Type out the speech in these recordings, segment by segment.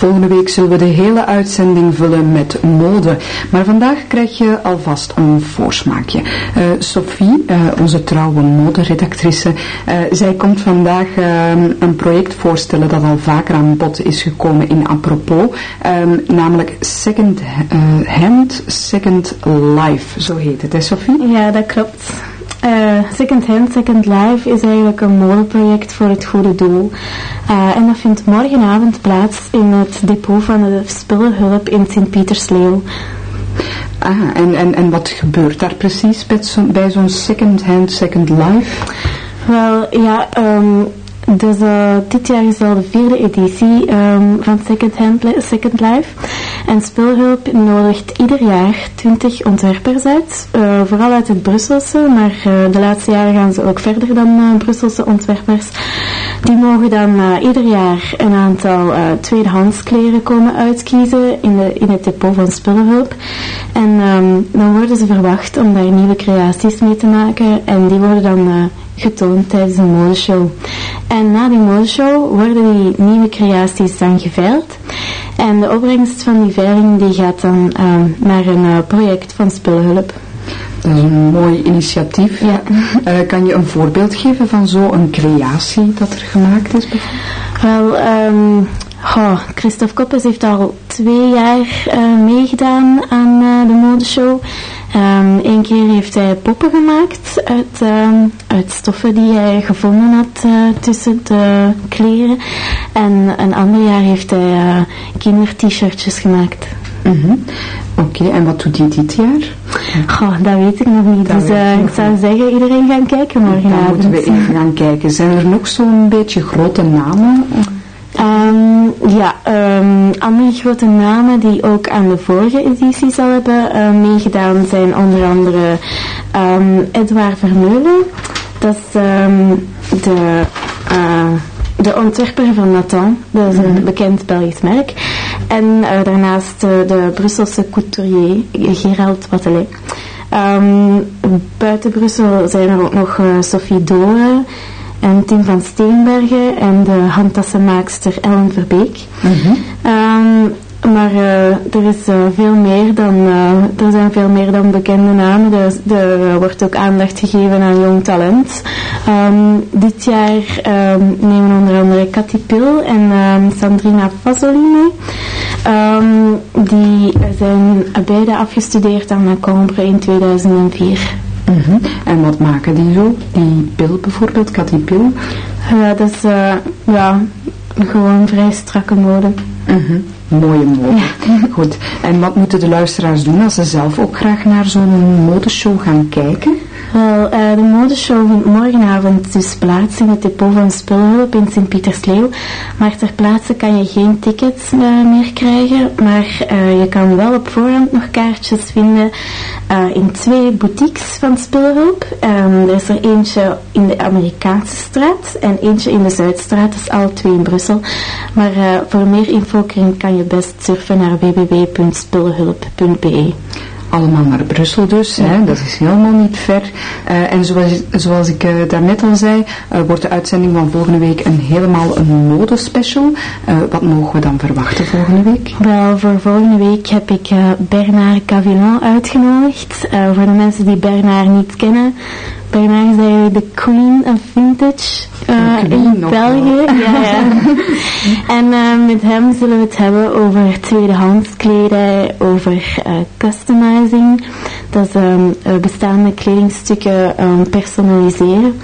Volgende week zullen we de hele uitzending vullen met mode. Maar vandaag krijg je alvast een voorsmaakje. Uh, Sophie, uh, onze trouwe moderedactrice, uh, zij komt vandaag een project voorstellen dat al vaker aan bod is gekomen in Apropos. Um, namelijk Second Hand, Second Life, zo heet het, hè Sophie? Ja, dat klopt. Uh, Second Hand, Second Life is eigenlijk een modeproject voor het goede doel. Uh, en dat vindt morgenavond plaats in het depot van de spullenhulp in Sint-Pietersleeuw. Ah, en, en, en wat gebeurt daar precies bij zo'n Second Hand, Second Life? Wel, ja, um, dus uh, dit jaar is al de vierde editie um, van Second, Hand, Second Life. En Spulhulp nodigt ieder jaar 20 ontwerpers uit, uh, vooral uit het Brusselse, maar uh, de laatste jaren gaan ze ook verder dan Brusselse ontwerpers. Die mogen dan ieder jaar een aantal tweedehands kleren komen uitkiezen in, de, in het depot van Spulhulp. En um, dan worden ze verwacht om daar nieuwe creaties mee te maken en die worden dan getoond tijdens een modeshow. En na die modeshow worden die nieuwe creaties dan geveild. En de opbrengst van die veiling die gaat dan uh, naar een uh, project van Spullenhulp. Dat is een mooi initiatief. Ja. Uh, kan je een voorbeeld geven van zo'n creatie dat er gemaakt is? Wel, um, oh, Christophe Koppes heeft al twee jaar meegedaan aan de modeshow. Um, Eén keer heeft hij poppen gemaakt uit, um, uit stoffen die hij gevonden had uh, tussen de kleren. En een ander jaar heeft hij uh, kinder-t-shirtjes gemaakt. Mm -hmm. Oké, okay, en wat doet hij dit jaar? Goh, dat weet ik nog niet. Dat dus uh, ik zou zeggen, iedereen gaan kijken morgenavond. Dan moeten we even gaan kijken. Zijn er nog zo'n beetje grote namen? Um, ja, um, andere grote namen die ook aan de vorige edities al hebben uh, meegedaan zijn onder andere um, Edouard Vermeulen. Dat is de, uh, de ontwerper van Nathan. Dat is een mhm. bekend Belgisch merk. En uh, daarnaast de Brusselse couturier Gerald Watelet. buiten Brussel zijn er ook nog Sophie Doren en Tim van Steenbergen en de handtassenmaakster Ellen Verbeek. Mm maar uh, er is uh, veel meer dan, uh, er zijn veel meer dan bekende namen. Dus er wordt ook aandacht gegeven aan jong talent. Um, dit jaar um, nemen onder andere Cathy Pil en Sandrina Fasolini. die zijn beide afgestudeerd aan Macombre in 2004. Mm -hmm. En wat maken die zo? Die pil bijvoorbeeld, Catipil? Ja, dat is uh, ja, gewoon vrij strakke mode. Mm -hmm. Mooie mode. Ja. Goed. En wat moeten de luisteraars doen als ze zelf ook graag naar zo'n modeshow gaan kijken? Wel, uh, de modeshow vindt morgenavond dus plaats in het depot van Spulhulp in Sint-Pietersleeuw. Maar ter plaatse kan je geen tickets uh, meer krijgen. Maar uh, je kan wel op voorhand nog kaartjes vinden in twee boutiques van Spulhulp. Um, er is er eentje in de Amerikaanse straat en eentje in de Zuidstraat. Dat is alle twee in Brussel. Maar voor meer info kan je best surfen naar www.spulhulp.be allemaal naar Brussel dus. Hè, dat is helemaal niet ver. Uh, en zoals, zoals ik uh, daarnet al zei, uh, wordt de uitzending van volgende week een helemaal een modespecial. wat mogen we dan verwachten volgende week? Wel, voor volgende week heb ik Bernard Cavillon uitgenodigd. voor de mensen die Bernard niet kennen, Bernard is eigenlijk de queen of vintage uh, in België. Ja, ja. en uh, met hem zullen we het hebben over tweedehands kledij, over uh, customizing. Dat is um, bestaande kledingstukken um, personaliseren.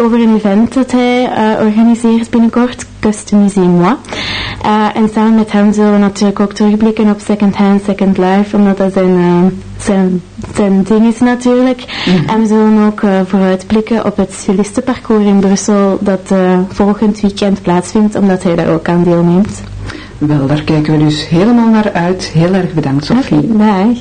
over een event dat hij organiseert binnenkort, Customisez-moi. en samen met hem zullen we natuurlijk ook terugblikken op Second Hand, Second Life, omdat dat zijn, zijn, zijn ding is natuurlijk. Mm En we zullen ook vooruitblikken op het stilistenparcours in Brussel dat uh, volgend weekend plaatsvindt, omdat hij daar ook aan deelneemt. Wel, daar kijken we dus helemaal naar uit. Heel erg bedankt, Sophie. Okay,